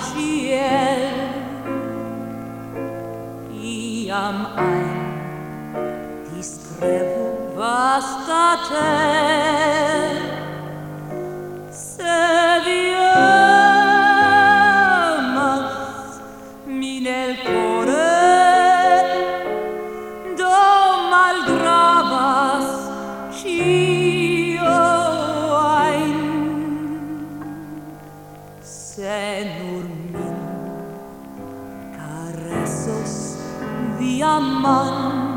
ciel. Iam ein discrevo vasta terra diamant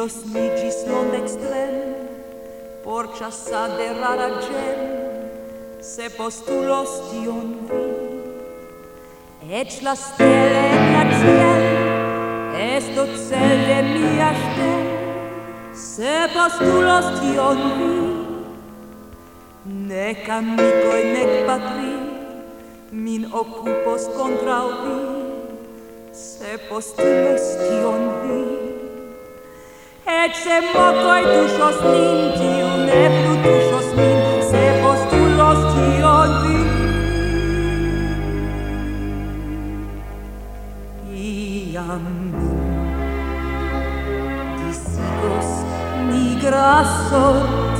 losnigis non extrem, por de rara gem, se postulos tion vi. Ec la stele et la ciel, esto cel de mia stel, se postulos tion vi. Nec amicoi, nec patri, min occupos contra vi, se postulos tion vi. Ec se mocoi tušos nin, tiu ne plu tušos min, se postulos tion vi. Iam disigos nigra sorto,